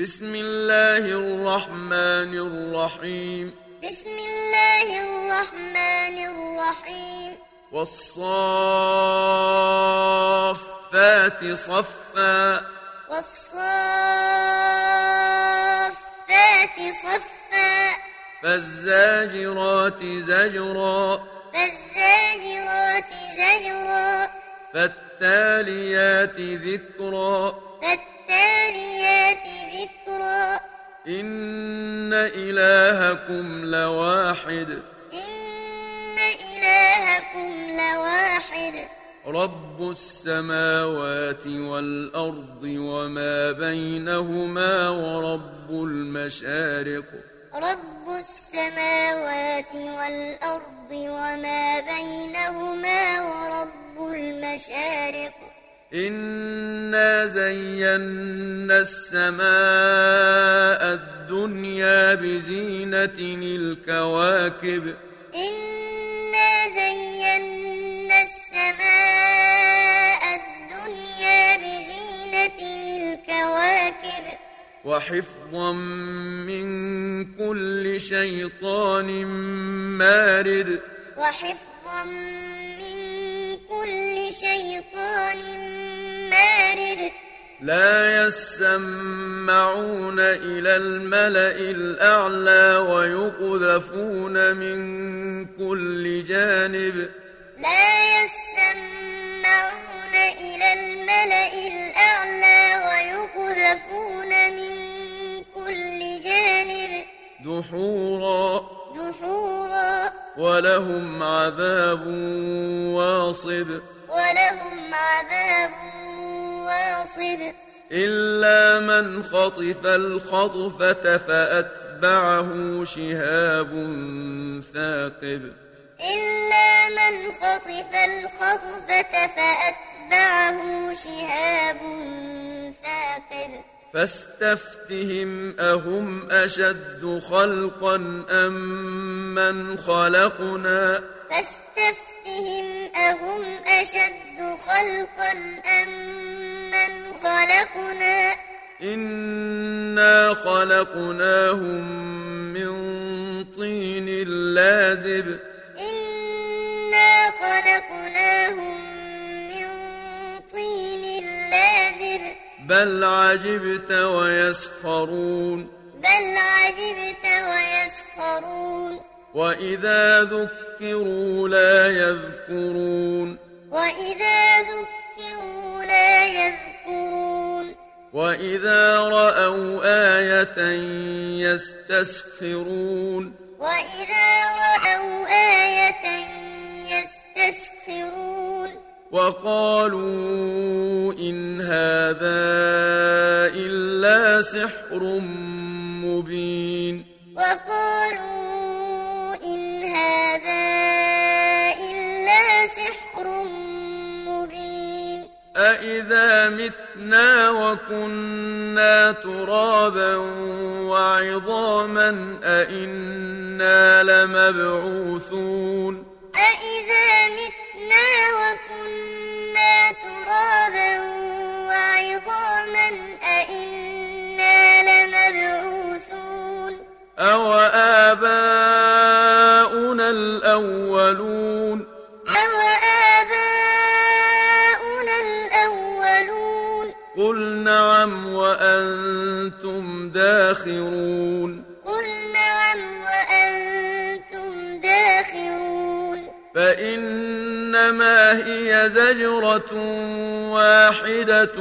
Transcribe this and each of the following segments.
بسم الله الرحمن الرحيم. بسم الله الرحمن الرحيم. والصافات صفا. والصافات صفا. فالزاجرات زجرا. فالزاجرات زجرا. فالتاليات ذكرا. إن إلهكم لواحد إن إلهكم لواحد رب السماوات والأرض وما بينهما ورب المشارق رب السماوات والأرض وما بينهما ورب المشارق إنا زينا السماء الدنيا بزينة الكواكب إنا زينا السماء الدنيا بزينة الكواكب وحفظا من كل شيطان مارد وحفظا شيطان مارد. لا يسمعون إلى الملأ الأعلى ويقذفون من كل جانب. لا يسمعون إلى الملأ الأعلى ويقذفون من كل جانب. دحورا. دحورا. ولهم عذاب واصب. ولهم عذاب واصب. إلا من خطف الخطفة فأتبعه شهاب ثاقب. إلا من خطف الخطفة فأتبعه شهاب ثاقب. فاستفتهم أهم أشد خلقا أم من خلقنا؟ فاستفتهم أهم أشد خلقا أم من خلقنا؟ إنا خلقناهم من طين لازب. إنا خلقناهم من طين لازب. بل عجبت ويسخرون. بل عجبت ويسخرون. وإذا ذكروا لا يذكرون وإذا ذكروا لا يذكرون وإذا رأوا آية يستسخرون وإذا رأوا آية يستسخرون وقالوا إن هذا إلا سحر مبين وقالوا أإذا متنا وكنا ترابا وعظاما أإنا لمبعوثون أإذا متنا داخرون قل نعم وأنتم داخرون. فإنما هي زجرة واحدة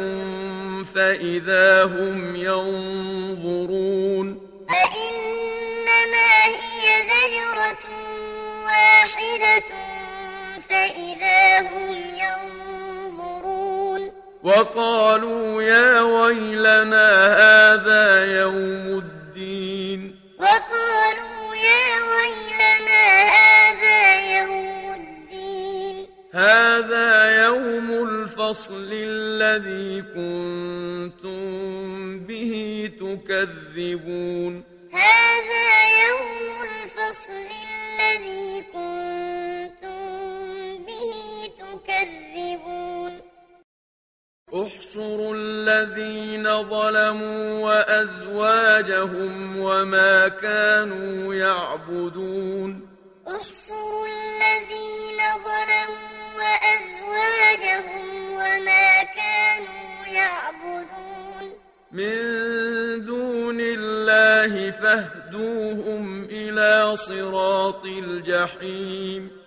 فإذا هم ينظرون. فإنما هي زجرة واحدة فإذا هم ينظرون. وقالوا يا ويلنا هذا يوم الدين. وقالوا يا ويلنا هذا يوم الدين. هذا يوم الفصل الذي كنتم به تكذبون. هذا يوم الفصل الذي كنتم احشروا الذين ظلموا وأزواجهم وما كانوا يعبدون. احشروا الذين ظلموا وأزواجهم وما كانوا يعبدون. من دون الله فاهدوهم إلى صراط الجحيم.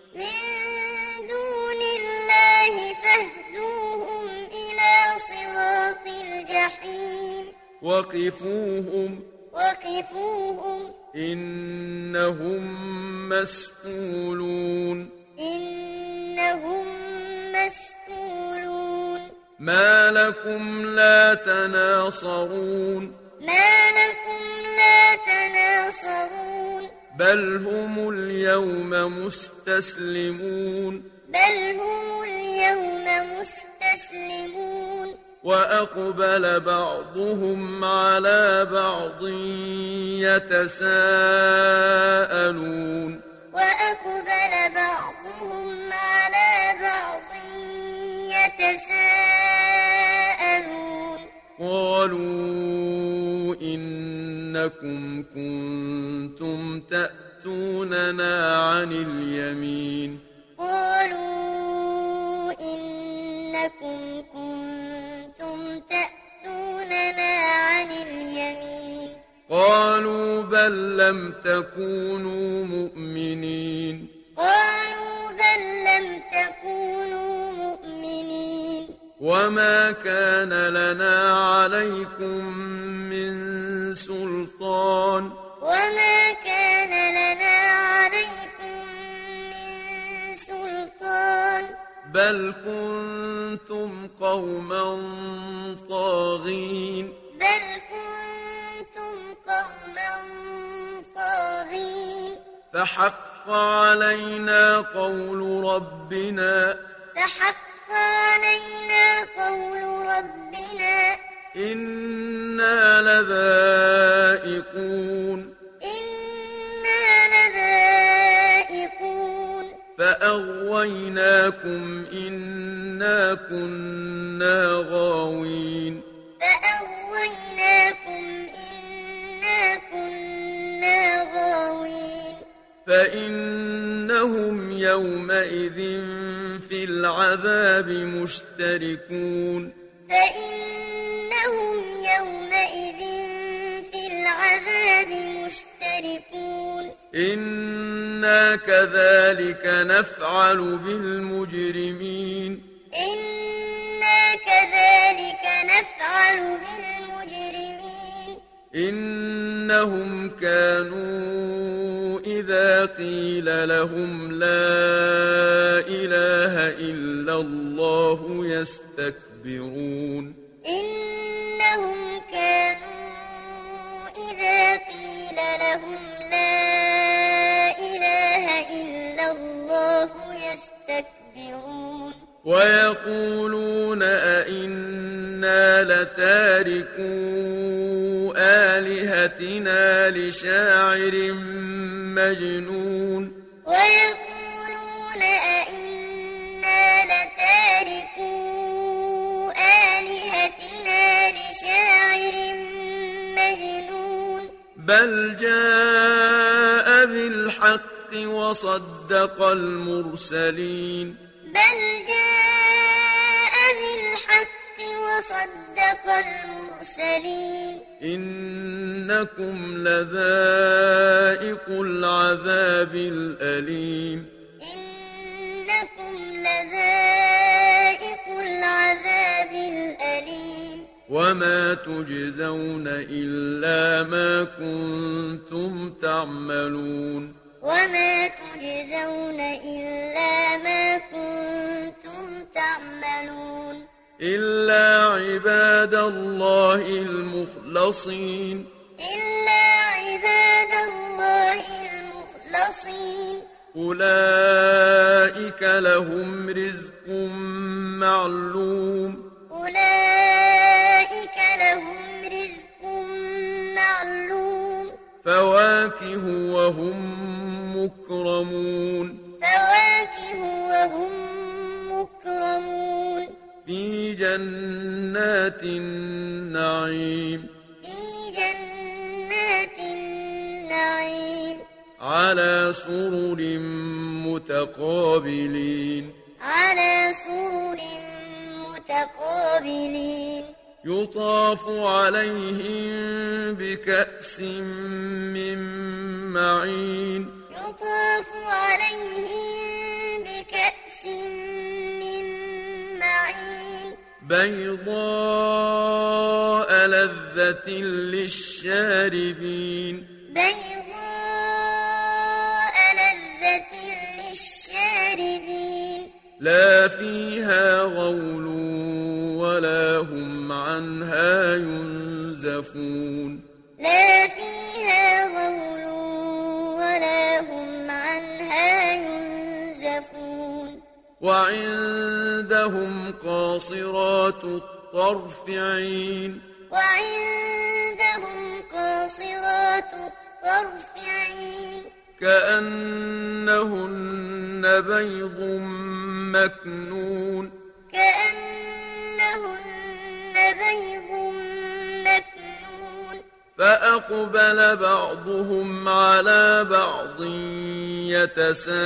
الجحيم وقفوهم. وقفوهم. إنهم مسؤولون. إنهم مسؤولون. ما لكم لا تناصرون. ما لكم لا تناصرون. بل هم اليوم مستسلمون. بل هم اليوم مستسلمون. وأقبل بعضهم على بعض يتساءلون. وأقبل بعضهم على بعض يتساءلون. قالوا إنكم كنتم تأتوننا عن اليمين. قالوا إنكم كنتم قالوا بل لم تكونوا مؤمنين. قالوا بل لم تكونوا مؤمنين. وما كان لنا عليكم من سلطان. وما كان لنا عليكم من سلطان. بل كنتم قوما طاغين. بل كنتم قوما طاغين. فحق علينا قول ربنا. فحق علينا قول ربنا. إنا لذائقون. إنا لذائقون. فأغويناكم إنا كنا يومئذ في العذاب مشتركون. فإنهم يومئذ في العذاب مشتركون. إنا كذلك نفعل بالمجرمين. إنا كذلك نفعل بالمجرمين. إنهم كانوا قيل لهم لا إله إلا الله يستكبرون. إنهم كانوا إذا قيل لهم لا إله إلا الله ويقولون أئنا لتاركو آلهتنا لشاعر مجنون. ويقولون أئنا لتاركو آلهتنا لشاعر مجنون. بل جاء بالحق وصدق المرسلين. وصدق المرسلين. إنكم لذائق العذاب الأليم. إنكم لذائق العذاب الأليم. وما تجزون إلا ما كنتم تعملون. وما تجزون إلا ما كنتم تعملون. إلا عباد الله المخلصين. إلا عباد الله المخلصين. أولئك لهم رزق معلوم. أولئك لهم رزق معلوم. فواكه يطاف عليهم بكأس من معين. يطاف عليهم بكأس من معين. بيضاء لذة الطرف عين وعندهم قاصرات الطرف عين كأنهن بيض مكنون. كأنهن بيض مكنون. فأقبل بعضهم على بعض يتساءلون.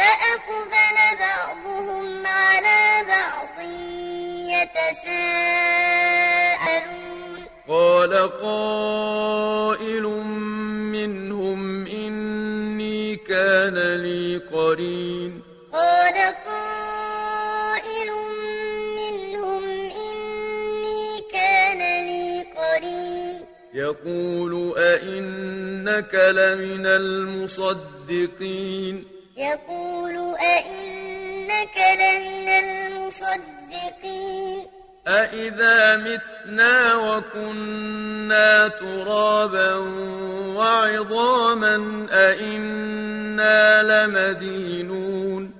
فأقبل بعضهم على بعض يتساءلون. قال قائل منهم إني كان لي قرين. قال قائل منهم إني كان لي قرين. يقول أئنك لمن المصدقين. يقول أئنك لمن المصدقين أإذا متنا وكنا ترابا وعظاما أإنا لمدينون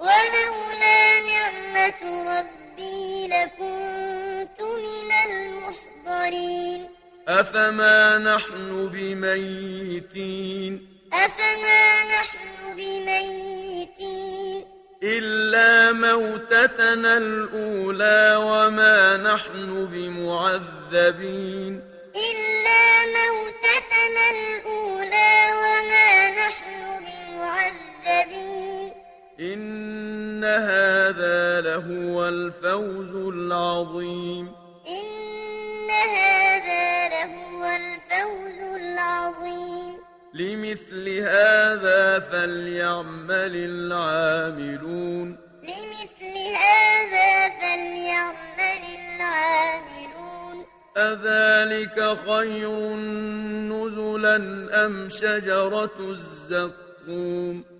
ولولا نعمة ربي لكنت من المحضرين. أفما نحن بميتين؟ أفما نحن بميتين؟ إلا موتتنا الأولى وما نحن بمعذبين. إلا موتتنا الأولى وما نحن إن هذا لهو الفوز العظيم. إن هذا لهو الفوز العظيم. لمثل هذا فليعمل العاملون. لمثل هذا فليعمل العاملون. أذلك خير نزلا أم شجرة الزقوم؟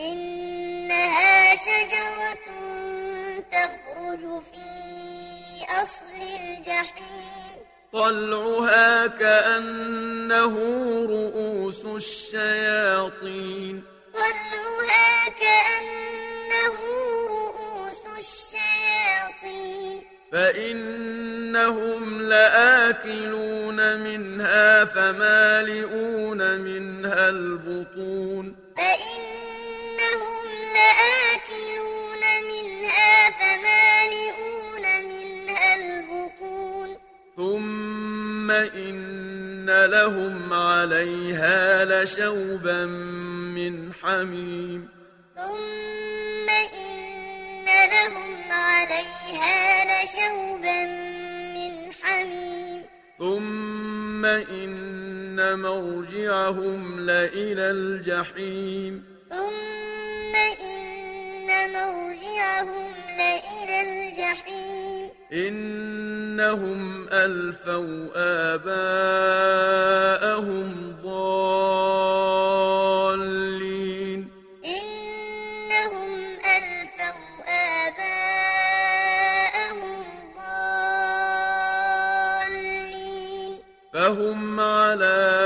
إنها شجرة تخرج في أصل الجحيم. طلعها كأنه رؤوس الشياطين. طلعها كأنه رؤوس الشياطين. فإنهم لآكلون منها فمالئون منها البطون. ثم إن لهم عليها لشوبا من حميم ثم إن لهم عليها لشوبا من حميم ثم إن مرجعهم لإلى الجحيم ثم إن مرجعهم لإلى الجحيم إنهم ألفوا آباءهم ضالين. إنهم ألفوا آباءهم ضالين. فهم على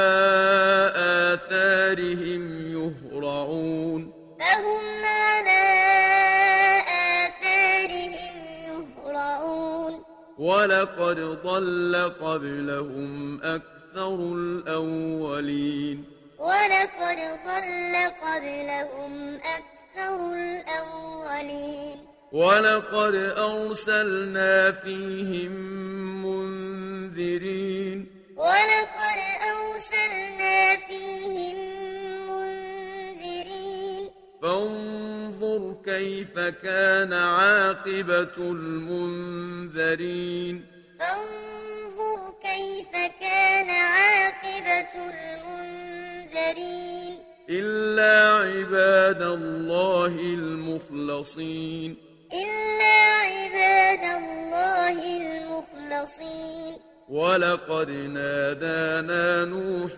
ولقد ضل قبلهم أكثر الأولين. ولقد ضل قبلهم أكثر الأولين. ولقد أرسلنا فيهم منذرين. ولقد أرسلنا فيهم منذرين. فانظر كيف كان عاقبة المنذرين؟ فانظر كيف كان عاقبة المنذرين. إلا عباد الله المخلصين. إلا عباد الله المخلصين. ولقد نادانا نوح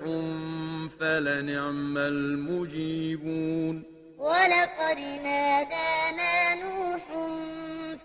فلنعم المجيبون. ولقد نادانا نوح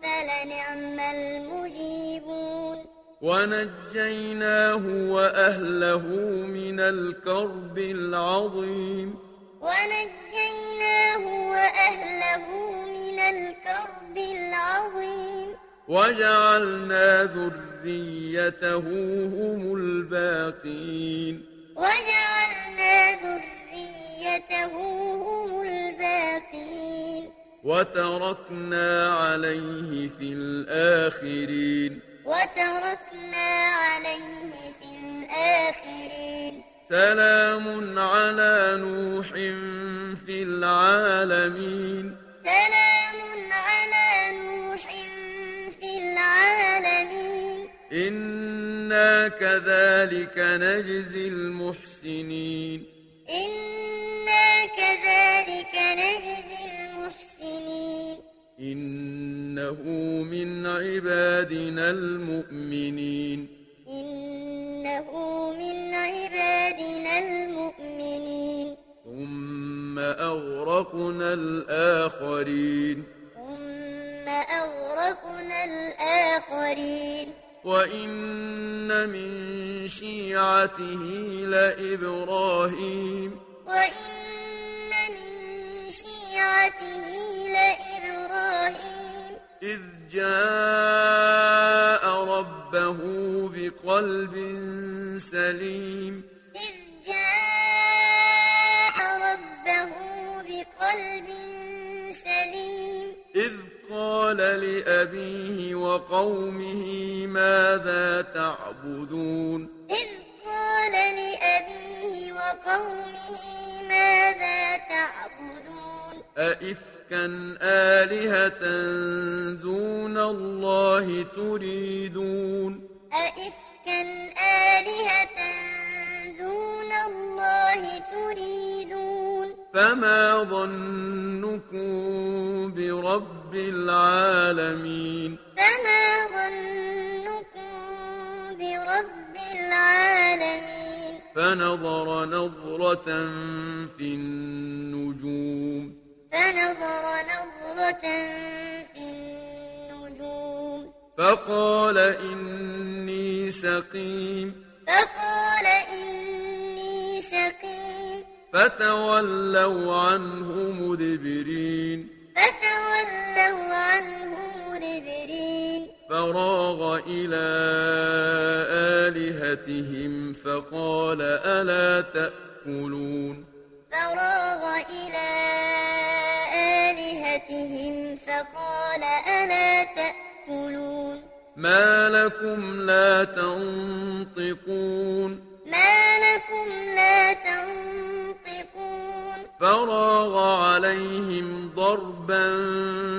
فلنعم المجيبون. ونجيناه وأهله من الكرب العظيم. ونجيناه وأهله من الكرب العظيم. وجعلنا ذريته هم الباقين. وجعلنا ذريته هم الباقين وتركنا عليه في الآخرين وتركنا عليه في الآخرين سلام على نوح في العالمين سلام على نوح في العالمين إنا كذلك نجزي المحسنين إنا كذلك نجزي المحسنين. إنه من عبادنا المؤمنين. إنه من عبادنا المؤمنين. ثم أغرقنا الآخرين. ثم أغرقنا الآخرين. وإن من شيعته لإبراهيم. وإن لإبراهيم إذ جاء ربه بقلب سليم إذ جاء ربه بقلب سليم إذ قال لأبيه وقومه ماذا تعبدون إذ قال لأبيه وقومه ماذا تعبدون أئفكا آلهة دون الله تريدون؟ أئفكا آلهة دون الله تريدون؟ فما ظنكم برب العالمين؟ فما ظنكم برب العالمين؟ فنظر نظرة في النجوم. فنظر نظرة في النجوم. فقال إني سقيم. فقال إني سقيم. فتولوا عنه مدبرين. فتولوا عنه مدبرين. فراغ إلى آلهتهم فقال ألا تأكلون؟ فراغ إلى آلهتهم فقال ألا تأكلون ما لكم لا تنطقون ما لكم لا تنطقون فراغ عليهم ضربا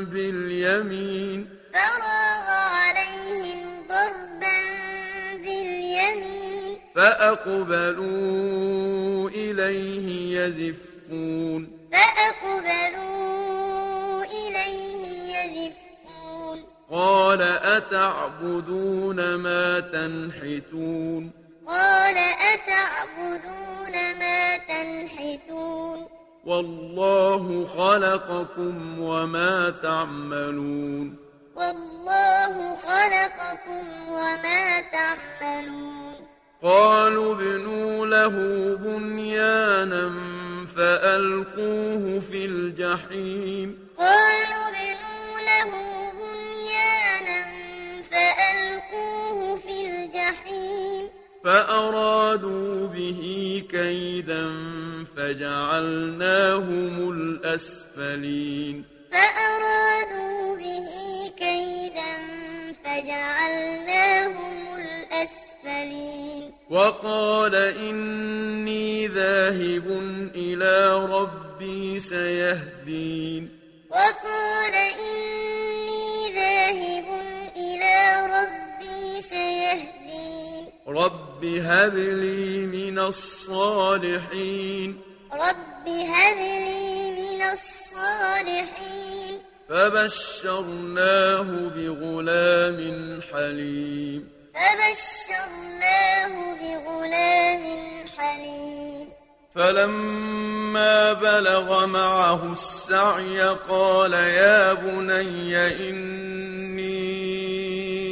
باليمين فراغ عليهم ضربا باليمين فأقبلوا إليه يزفون فأقبلوا قال أتعبدون ما تنحتون قال أتعبدون ما تنحتون والله خلقكم وما تعملون والله خلقكم وما تعملون قالوا ابنوا له بنيانا فألقوه في الجحيم قالوا فأرادوا به كيدا فجعلناهم الأسفلين. فأرادوا به كيدا فجعلناهم الأسفلين. وقال إني ذاهب إلى ربي سيهدين. وقال إني ذاهب إلى ربي سيهدين. رب هب لي من الصالحين رب هب لي من الصالحين فبشرناه بغلام حليم فبشرناه بغلام حليم فلما بلغ معه السعي قال يا بني إني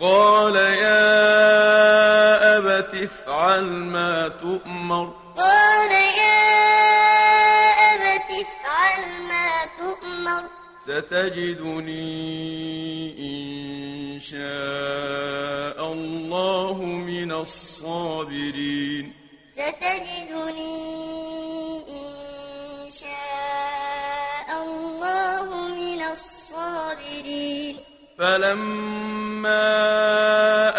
قال يا أبت افعل ما تؤمر. قال يا أبت افعل ما تؤمر. ستجدني إن شاء الله من الصابرين. ستجدني إن شاء الله من الصابرين. فلما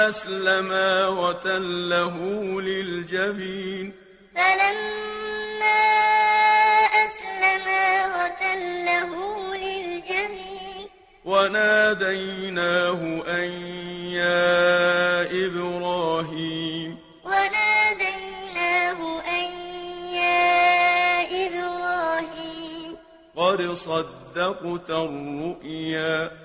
أسلما وتله للجبين فلما أسلما وتله للجبين وناديناه أن يا إبراهيم وناديناه أن يا إبراهيم قد صدقت الرؤيا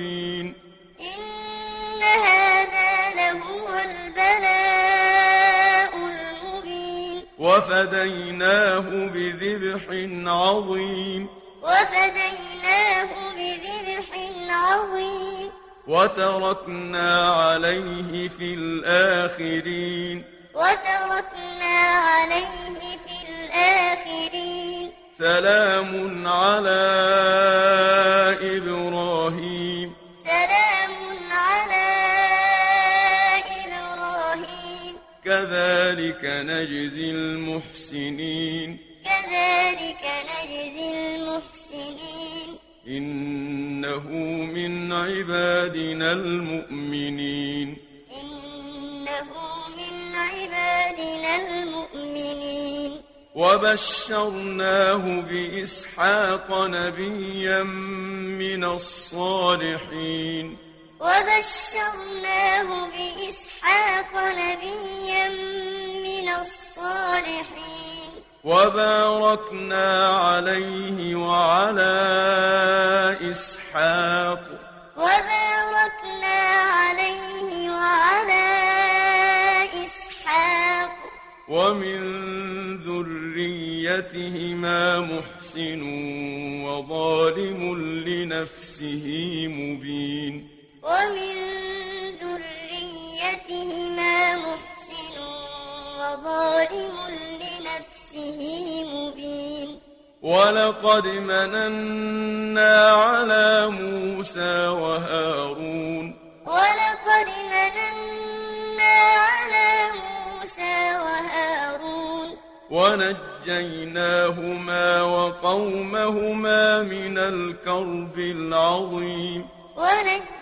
وفديناه بذبح عظيم. وفديناه بذبح عظيم. وتركنا عليه في الآخرين. وتركنا عليه في الآخرين. سلام على إبراهيم. كذلك نجزي المحسنين. كذلك نجزي المحسنين. إنه من عبادنا المؤمنين. إنه من عبادنا المؤمنين. وبشرناه بإسحاق نبيا من الصالحين. وبشرناه بإسحاق نبيا من الصالحين. وباركنا عليه وعلى إسحاق. وباركنا عليه وعلى إسحاق. ومن ذريتهما محسن وظالم لنفسه مبين. ومن ذريتهما محسن وظالم لنفسه مبين. ولقد مننا على موسى وهارون. ولقد مننا على موسى وهارون. ونجيناهما وقومهما من الكرب العظيم. ونجيناهما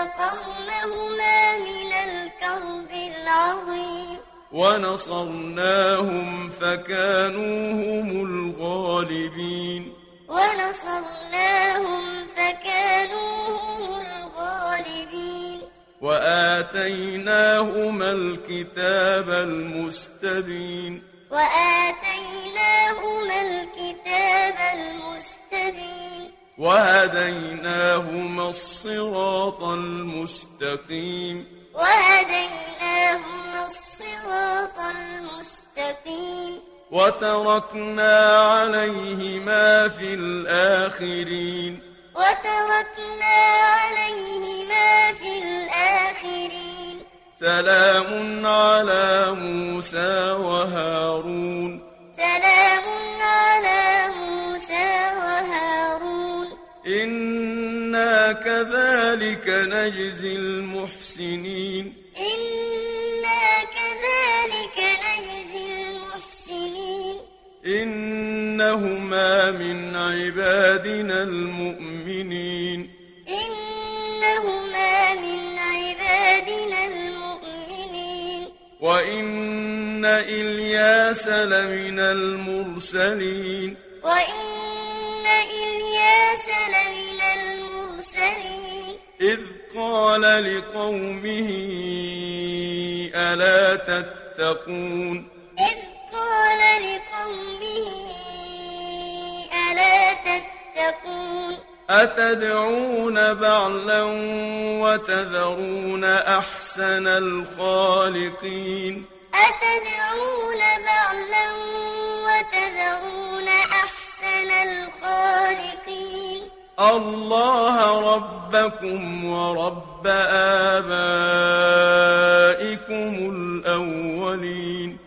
وقومهما من الكرب العظيم ونصرناهم فكانوا هم الغالبين ونصرناهم فكانوا هم الغالبين وآتيناهما الكتاب المستبين وآتيناهما الكتاب المستبين وهديناهما الصراط المستقيم. وهديناهما الصراط المستقيم. وتركنا عليهما في الآخرين. وتركنا عليهما في الآخرين. سلام على موسى وهارون. سلام على موسى وهارون إنا كذلك نجزي المحسنين إنا كذلك نجزي المحسنين إنهما من عبادنا المؤمنين إنهما من عبادنا المؤمنين وإن إلياس لمن المرسلين وإن إلياس لمن المرسلين. إذ قال لقومه ألا تتقون؟ إذ قال لقومه ألا تتقون؟ أتدعون بعلا وتذرون أحسن الخالقين؟ أتدعون بعلا وتذرون أحسن الخالقين. الله ربكم ورب آبائكم الأولين.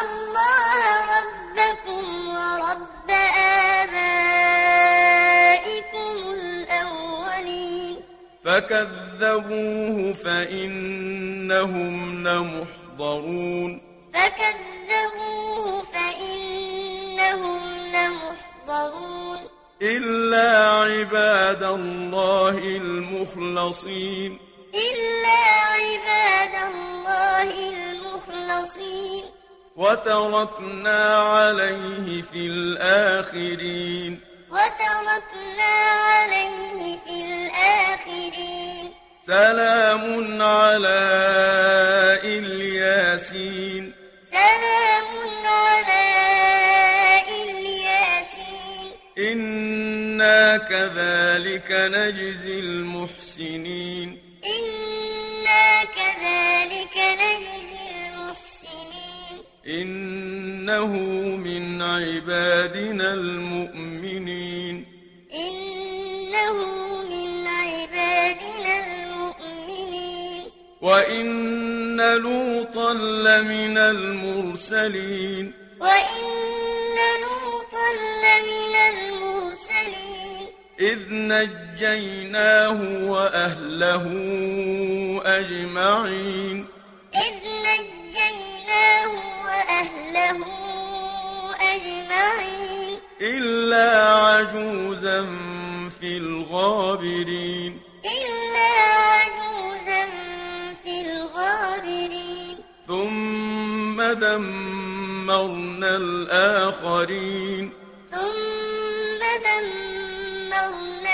الله ربكم ورب آبائكم الأولين. فكذبوه فإنهم لمحضرون. فكذبوه فإنهم لمحضرون إلا عباد الله المخلصين. إلا عباد الله المخلصين. وتركنا عليه في الآخرين. وتركنا عليه في الآخرين. سلام على إلياسين. سلام على إنا كذلك نجزي المحسنين. إنا كذلك نجزي المحسنين. إنه من عبادنا المؤمنين. إنه من عبادنا المؤمنين. وإن لوطا لمن المرسلين. وإن لوطا لمن المرسلين. إذ نجيناه وأهله أجمعين. إذ نجيناه وأهله أجمعين. إلا عجوزا في الغابرين. إلا عجوزا في الغابرين. ثم دمرنا الآخرين. ثم دمرنا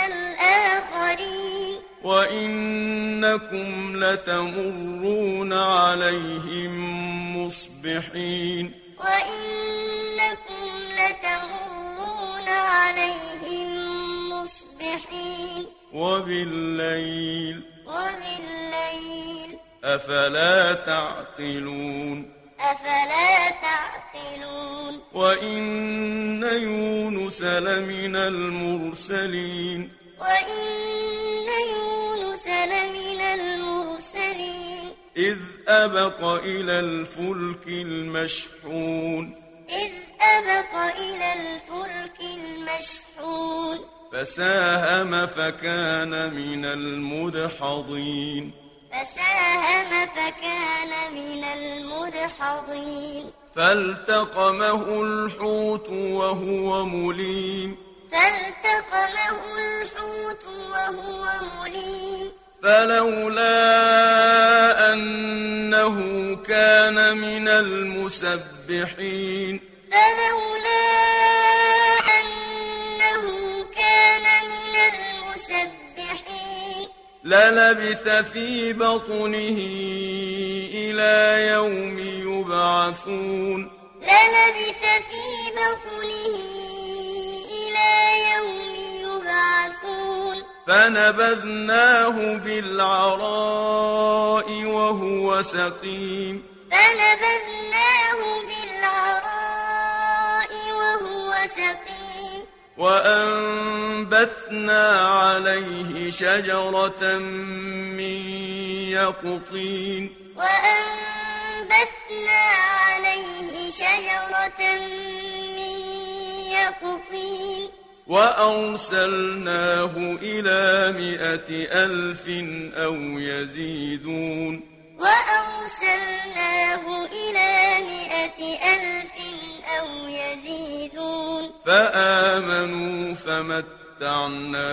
الآخرين وإنكم لتمرون عليهم مصبحين وإنكم لتمرون عليهم مصبحين وبالليل وبالليل أفلا تعقلون أفلا تعقلون؟ وإن يونس لمن المرسلين. وإن يونس لمن المرسلين. إذ أبق إلى الفلك المشحون. إذ أبق إلى الفلك المشحون. فساهم فكان من المدحضين. فساهم فكان من المدحضين. فالتقمه الحوت وهو مليم. فالتقمه الحوت وهو مليم. فلولا أنه كان من المسبحين. فلولا للبث في بطنه إلى يوم يبعثون. للبث في بطنه إلى يوم يبعثون. فنبذناه بالعراء وهو سقيم. فنبذناه بالعراء وهو سقيم. وأنبتنا عليه شجرة من يقطين. وأنبتنا عليه شجرة من يقطين. وأرسلناه إلى مائة ألف أو يزيدون. وأرسلناه إلى مائة ألف أو يزيدون فآمنوا فمتعناهم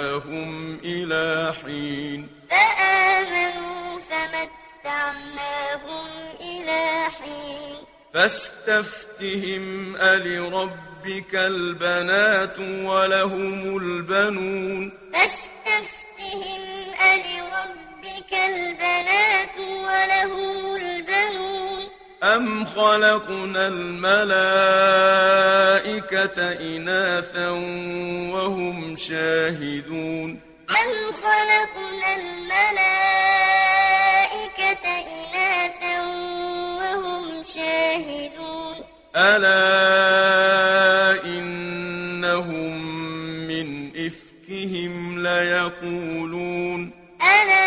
إلى حين فآمنوا فمتعناهم إلى حين فاستفتهم ألربك البنات ولهم البنون فاستفتهم ألربك البنات ولهم البنون أم خلقنا الملائكة إناثا وهم شاهدون أم خلقنا الملائكة إناثا وهم شاهدون ألا إنهم من إفكهم ليقولون ألا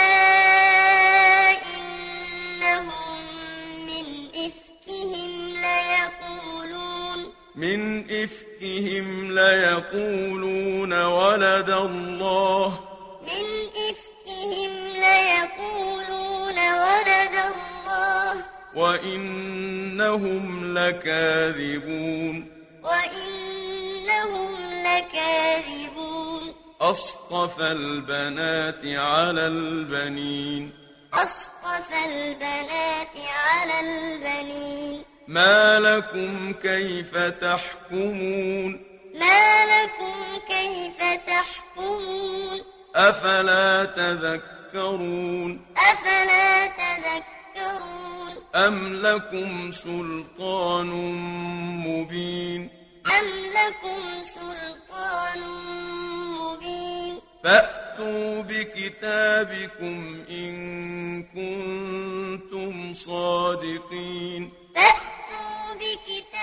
إفكهم ليقولون ولد الله. من إفكهم ليقولون ولد الله. وإنهم لكاذبون. وإنهم لكاذبون. أصطفى البنات على البنين. أصطفى البنات على البنين. ما لكم كيف تحكمون؟ ما لكم كيف تحكمون؟ أفلا تذكرون؟ أفلا تذكرون؟ أم لكم سلطان مبين؟ أم لكم سلطان مبين؟ فأتوا بكتابكم إن كنتم صادقين. فأتوا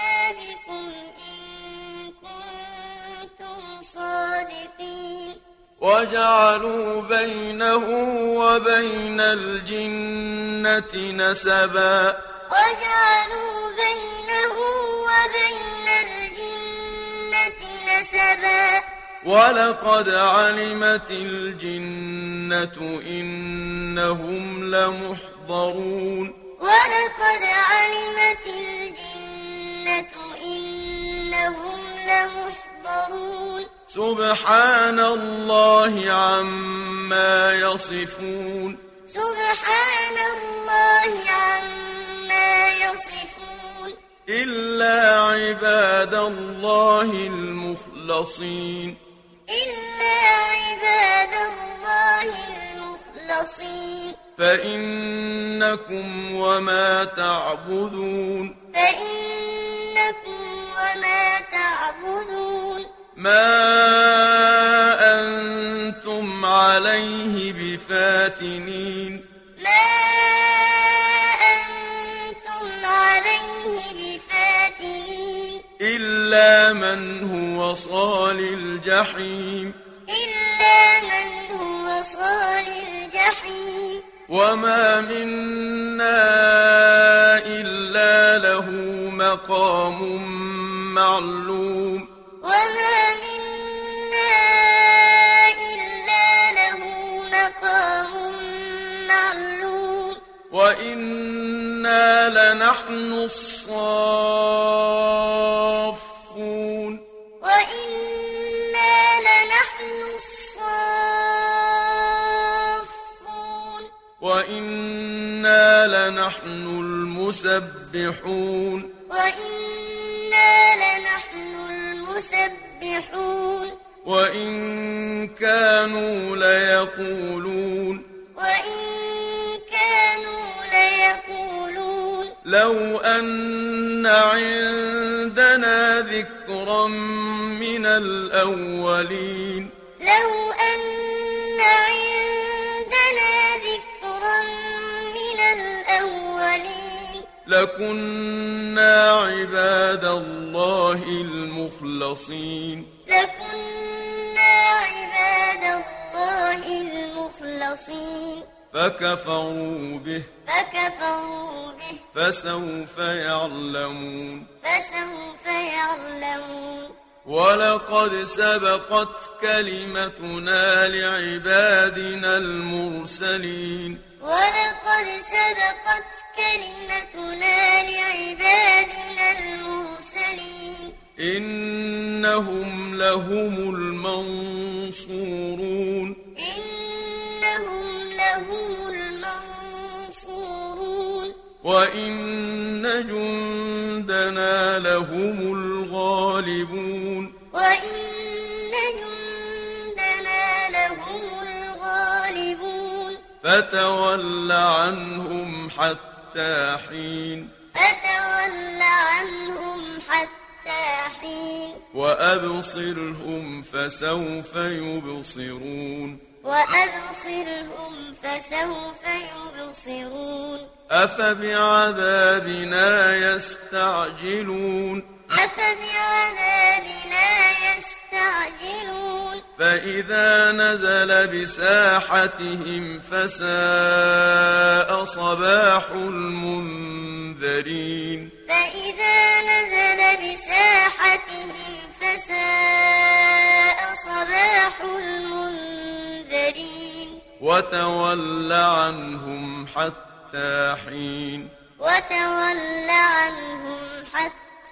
بكتابكم إن كنتم صادقين وجعلوا بينه وبين الجنة نسبا وجعلوا بينه وبين الجنة نسبا ولقد علمت الجنة إنهم لمحضرون ولقد علمت الجنة إنهم لمحضرون. سبحان الله عما يصفون. سبحان الله عما يصفون. إلا عباد الله المخلصين. إلا عباد الله المخلصين. فإنكم وما تعبدون فإنكم وما تعبدون ما أنتم عليه بفاتنين ما أنتم عليه بفاتنين إلا من هو صال الجحيم إلا من هو صال الجحيم وما منا إلا له مقام معلوم وما منا إلا له مقام معلوم وإنا لنحن الصافون وإنا لنحن المسبحون وإنا لنحن المسبحون وإن كانوا ليقولون وإن كانوا ليقولون لو أن عندنا ذكرا من الأولين لو أن عندنا الأولين. لكنا عباد الله المخلصين. لكنا عباد الله المخلصين. فكفروا به. فكفروا به. فسوف يعلمون. فسوف يعلمون. ولقد سبقت كلمتنا لعبادنا المرسلين. ولقد سبقت كلمتنا لعبادنا المرسلين. إنهم لهم المنصورون. إنهم لهم المنصورون. وإن جندنا لهم الغالبون. فتول عنهم حتى حين. فتول عنهم حتى حين. وأبصرهم فسوف يبصرون. وأبصرهم فسوف يبصرون. أفبعذابنا يستعجلون. أفبعذابنا فإذا نزل بساحتهم فساء صباح المنذرين. فإذا نزل بساحتهم فساء صباح المنذرين. وتول عنهم حتى حين. وتول عنهم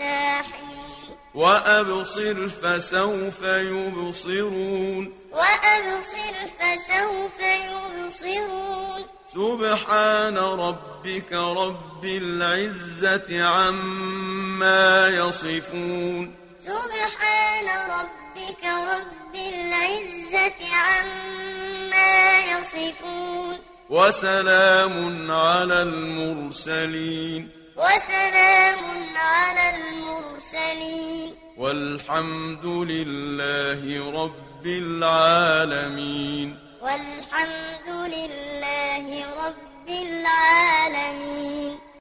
حتى حين وأبصر فسوف يبصرون. وأبصر فسوف يبصرون. سبحان ربك رب العزة عما يصفون. سبحان ربك رب العزة عما يصفون. وسلام على المرسلين. وسلام على المرسلين. والحمد لله رب العالمين. والحمد لله رب العالمين.